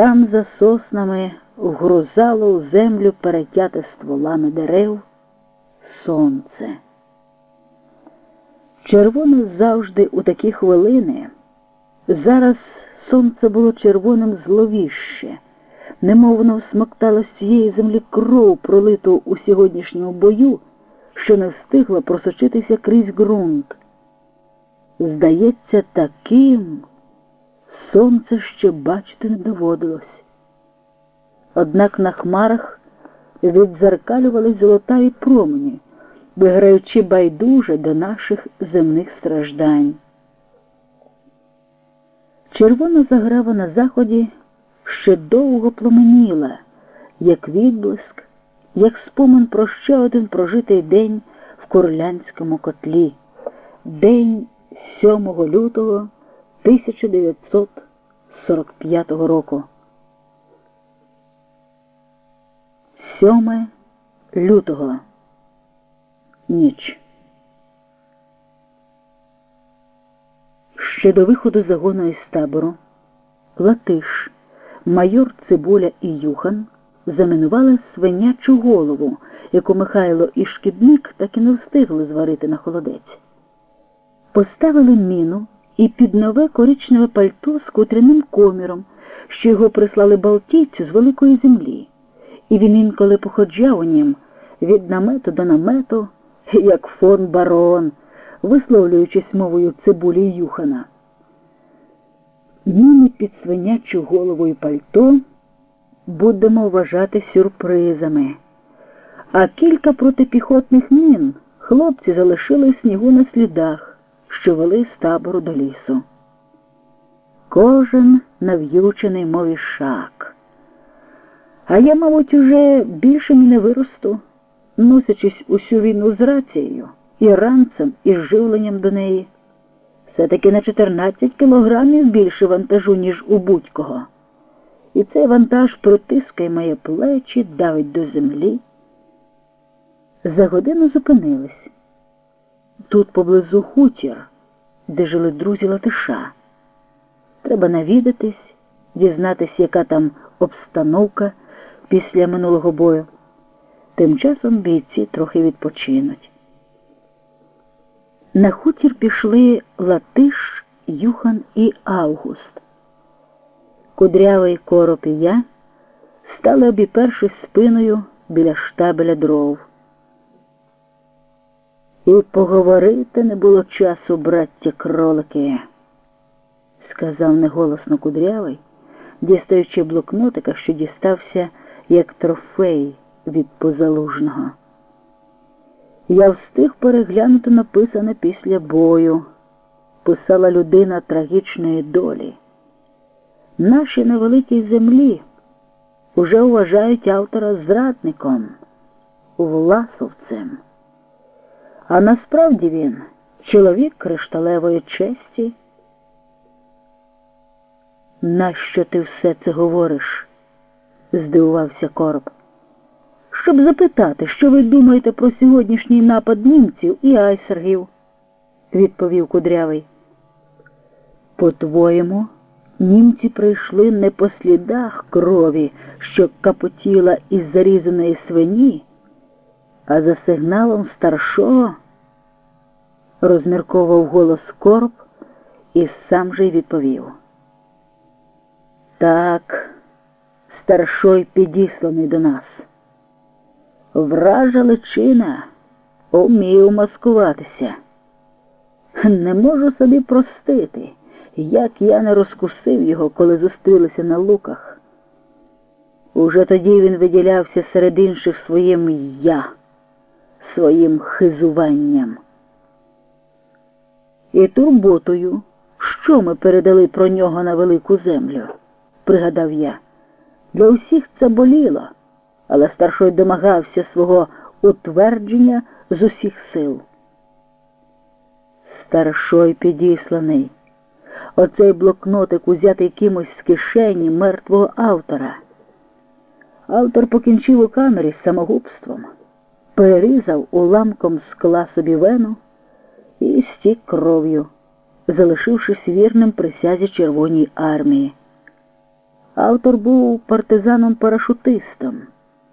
Там за соснами вгрузало у землю перетяте стволами дерев сонце. Червоне завжди у такі хвилини. Зараз сонце було червоним зловіще, немов воно всмоктало з цієї землі кров, пролиту у сьогоднішньому бою, що не встигла просочитися крізь ґрунт. Здається, таким сонце ще бачити не доводилось. Однак на хмарах відзеркалювались золотаві промені, виграючи байдуже до наших земних страждань. Червона заграва на заході ще довго пломеніла, як відблиск, як спомин про ще один прожитий день в Курлянському котлі, день 7 лютого 1945 року. 7 лютого. Ніч. Ще до виходу загону із табору Латиш, майор Цибуля і Юхан замінували свинячу голову, яку Михайло і шкідник так і не встигли зварити на холодець. Поставили міну і під нове коричневе пальто з котряним коміром, що його прислали Балтійцю з великої землі, і він інколи походжав у нім від намету до намету, як фон барон висловлюючись мовою цибулі Юхана. Міни під свинячу головою пальто будемо вважати сюрпризами, а кілька протипіхотних мін хлопці залишили снігу на слідах, що вели з табору до лісу. Кожен нав'ючений, мов ішак. А я, мабуть, уже більше не виросту, носячись усю війну з рацією і ранцем, і живленням до неї. Все-таки на 14 кілограмів більше вантажу, ніж у будь-кого. І цей вантаж протискає моє плечі, давить до землі. За годину зупинились. Тут поблизу хутір, де жили друзі Латиша. Треба навідатись, дізнатись, яка там обстановка після минулого бою. Тим часом бійці трохи відпочинуть. На хутір пішли Латиш, Юхан і Август. Кудрявий короб і я стали обіпершись спиною біля штабеля дров. І поговорити не було часу, браття кролики, сказав неголосно кудрявий, дістаючи блокнотика, що дістався як трофей від позалужного. Я встиг переглянути написане після бою, писала людина трагічної долі. Наші невеликій землі уже вважають автора зрадником, власовцем. А насправді він чоловік кришталевої честі. Нащо ти все це говориш? здивувався короб щоб запитати, що ви думаєте про сьогоднішній напад німців і айсергів, відповів кудрявий. По-твоєму, німці прийшли не по слідах крові, що капотіла із зарізаної свині, а за сигналом старшого, розмірковував голос короб і сам же й відповів. Так, старшой підісланий до нас. Вража личина умів маскуватися. Не можу собі простити, як я не розкусив його, коли зустрілися на луках. Уже тоді він виділявся серед інших своїм я, своїм хизуванням. І турботою, що ми передали про нього на велику землю, пригадав я. Для усіх це боліло але старшой домагався свого утвердження з усіх сил. Старшой підісланий. Оцей блокнотик узятий кимось з кишені мертвого автора. Автор покінчив у камері самогубством, перерізав уламком скла собі вену і стік кров'ю, залишившись вірним присязі Червоній армії. Автор був партизаном-парашутистом.